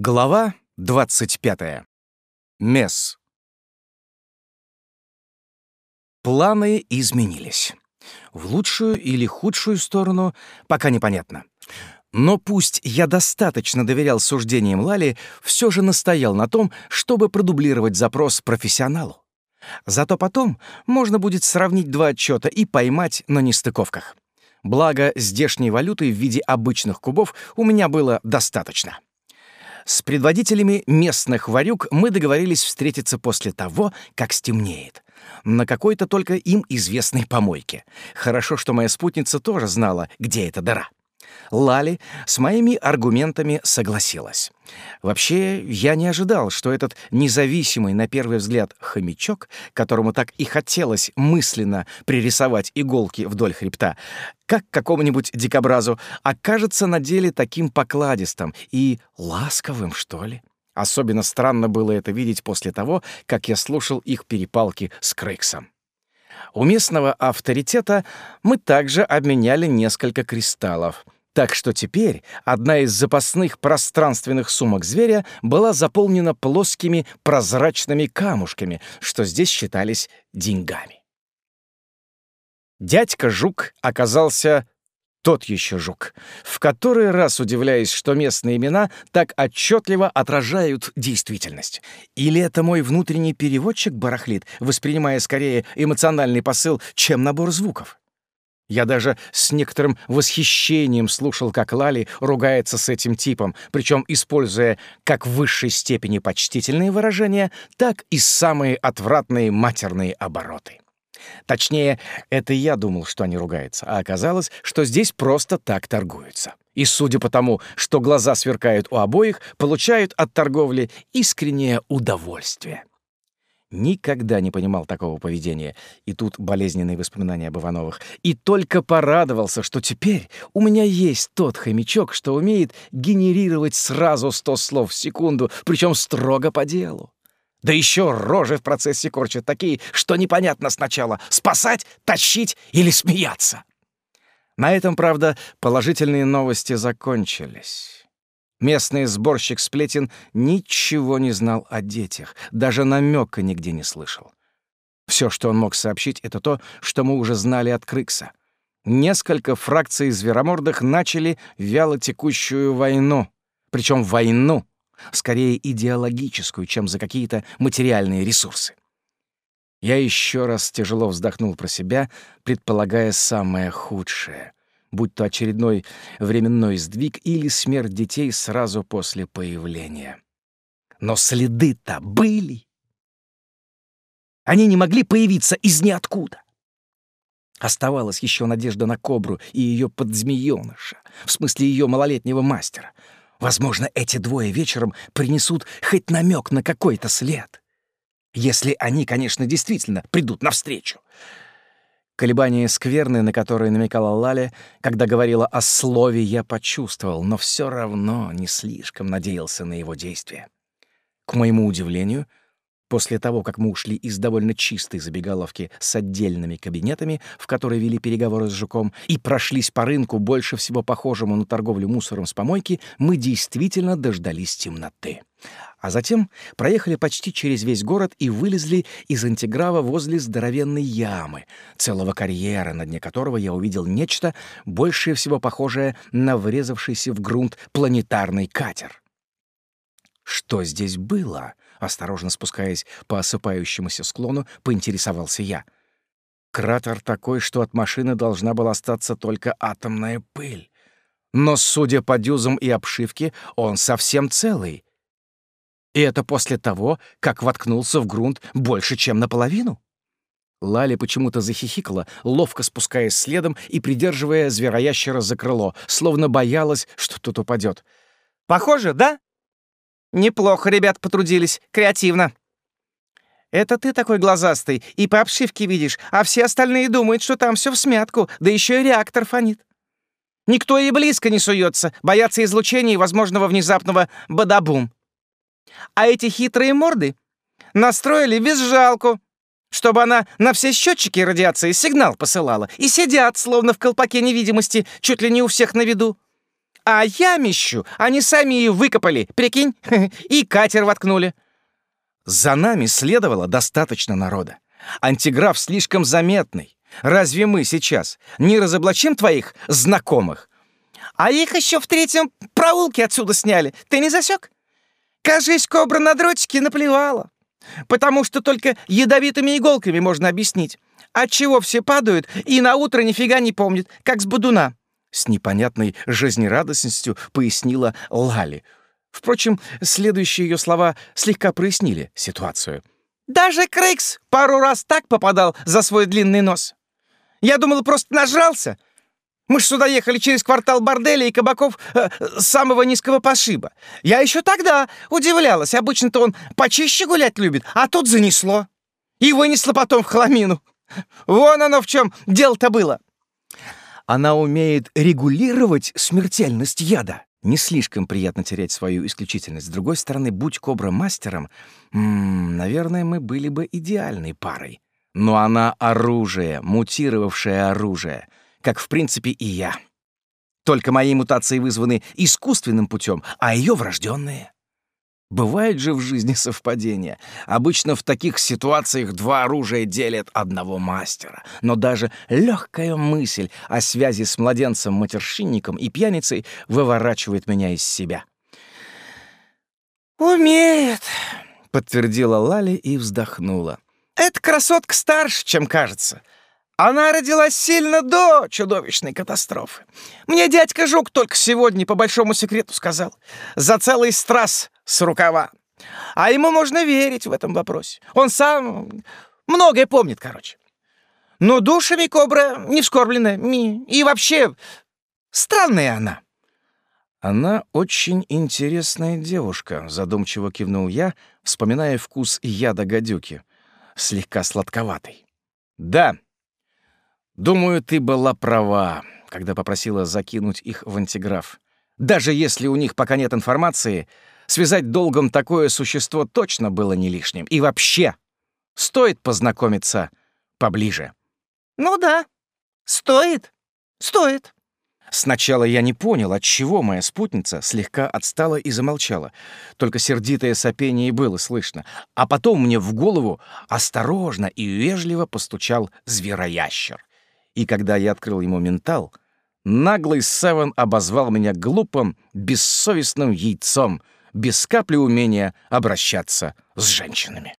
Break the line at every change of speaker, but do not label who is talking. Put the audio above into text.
Глава 25. Месс. Планы изменились. В лучшую или худшую сторону пока непонятно. Но пусть я достаточно доверял суждениям Лали, все же настоял на том, чтобы продублировать запрос профессионалу. Зато потом можно будет сравнить два отчета и поймать на нестыковках. Благо, здешней валюты в виде обычных кубов у меня было достаточно. С предводителями местных варюк мы договорились встретиться после того, как стемнеет. На какой-то только им известной помойке. Хорошо, что моя спутница тоже знала, где эта дыра. Лали с моими аргументами согласилась. Вообще, я не ожидал, что этот независимый, на первый взгляд, хомячок, которому так и хотелось мысленно пририсовать иголки вдоль хребта, как какому-нибудь дикобразу, окажется на деле таким покладистым и ласковым, что ли. Особенно странно было это видеть после того, как я слушал их перепалки с Крейксом. У местного авторитета мы также обменяли несколько кристаллов — так что теперь одна из запасных пространственных сумок зверя была заполнена плоскими прозрачными камушками, что здесь считались деньгами. Дядька Жук оказался тот еще жук, в который раз удивляясь, что местные имена так отчетливо отражают действительность. Или это мой внутренний переводчик барахлит, воспринимая скорее эмоциональный посыл, чем набор звуков? Я даже с некоторым восхищением слушал, как Лали ругается с этим типом, причем используя как в высшей степени почтительные выражения, так и самые отвратные матерные обороты. Точнее, это я думал, что они ругаются, а оказалось, что здесь просто так торгуются. И судя по тому, что глаза сверкают у обоих, получают от торговли искреннее удовольствие. Никогда не понимал такого поведения. И тут болезненные воспоминания об Ивановых. И только порадовался, что теперь у меня есть тот хомячок, что умеет генерировать сразу сто слов в секунду, причем строго по делу. Да еще рожи в процессе корчат такие, что непонятно сначала — спасать, тащить или смеяться. На этом, правда, положительные новости закончились. Местный сборщик сплетен ничего не знал о детях, даже намека нигде не слышал. Все, что он мог сообщить, это то, что мы уже знали от Крыкса. Несколько фракций зверомордых начали вяло текущую войну. Причем войну, скорее идеологическую, чем за какие-то материальные ресурсы. Я еще раз тяжело вздохнул про себя, предполагая самое худшее будь то очередной временной сдвиг или смерть детей сразу после появления. Но следы-то были. Они не могли появиться из ниоткуда. Оставалась еще надежда на кобру и ее подзмеёныша, в смысле ее малолетнего мастера. Возможно, эти двое вечером принесут хоть намек на какой-то след. Если они, конечно, действительно придут навстречу. Колебания скверны, на которые намекала Лаля, когда говорила о слове, я почувствовал, но все равно не слишком надеялся на его действие. К моему удивлению, после того, как мы ушли из довольно чистой забегаловки с отдельными кабинетами, в которой вели переговоры с жуком, и прошлись по рынку, больше всего похожему на торговлю мусором с помойки, мы действительно дождались темноты а затем проехали почти через весь город и вылезли из антиграва возле здоровенной ямы, целого карьера, на дне которого я увидел нечто, большее всего похожее на врезавшийся в грунт планетарный катер. Что здесь было? Осторожно спускаясь по осыпающемуся склону, поинтересовался я. Кратер такой, что от машины должна была остаться только атомная пыль. Но, судя по дюзам и обшивке, он совсем целый — и это после того, как воткнулся в грунт больше, чем наполовину? Лали почему-то захихикала, ловко спускаясь следом и придерживая звероящера за крыло, словно боялась, что тут упадет. «Похоже, да?» «Неплохо ребят потрудились, креативно». «Это ты такой глазастый и по обшивке видишь, а все остальные думают, что там все в смятку, да еще и реактор фонит. Никто и близко не суется, боятся излучения и возможного внезапного бадабум. А эти хитрые морды настроили визжалку, чтобы она на все счетчики радиации сигнал посылала, и сидят, словно в колпаке невидимости, чуть ли не у всех на виду. А ямищу они сами ее выкопали, прикинь, и катер воткнули. За нами следовало достаточно народа. Антиграф слишком заметный. Разве мы сейчас не разоблачим твоих знакомых? А их еще в третьем проулке отсюда сняли. Ты не засек? Кажись, кобра на дротике наплевала. Потому что только ядовитыми иголками можно объяснить. Отчего все падают и на утро нифига не помнят, как с бодуна. С непонятной жизнерадостностью пояснила Лали. Впрочем, следующие ее слова слегка прояснили ситуацию. «Даже Крейкс пару раз так попадал за свой длинный нос. Я думал, просто нажрался, мы ж сюда ехали через квартал борделя и кабаков э, самого низкого пошиба. Я еще тогда удивлялась. Обычно-то он почище гулять любит, а тут занесло. И вынесло потом в хламину. Вон оно в чем дело-то было. Она умеет регулировать смертельность яда. Не слишком приятно терять свою исключительность. С другой стороны, будь Кобра мастером, м -м, наверное, мы были бы идеальной парой. Но она оружие, мутировавшее оружие — как, в принципе, и я. Только мои мутации вызваны искусственным путем, а ее врожденные. Бывают же в жизни совпадения. Обычно в таких ситуациях два оружия делят одного мастера. Но даже легкая мысль о связи с младенцем-матершинником и пьяницей выворачивает меня из себя. «Умеет», — подтвердила Лали и вздохнула. «Эта красотка старше, чем кажется. Она родилась сильно до чудовищной катастрофы. Мне дядька Жук только сегодня по большому секрету сказал. За целый страз с рукава. А ему можно верить в этом вопросе. Он сам многое помнит, короче. Но душами кобра не вскорблена. И вообще, странная она. «Она очень интересная девушка», — задумчиво кивнул я, вспоминая вкус яда гадюки. Слегка сладковатый. «Да», Думаю, ты была права, когда попросила закинуть их в антиграф. Даже если у них пока нет информации, связать долгом такое существо точно было не лишним. И вообще, стоит познакомиться поближе. Ну да, стоит, стоит. Сначала я не понял, от чего моя спутница слегка отстала и замолчала. Только сердитое сопение и было слышно. А потом мне в голову осторожно и вежливо постучал звероящер и когда я открыл ему ментал, наглый Севен обозвал меня глупым, бессовестным яйцом, без капли умения обращаться с женщинами.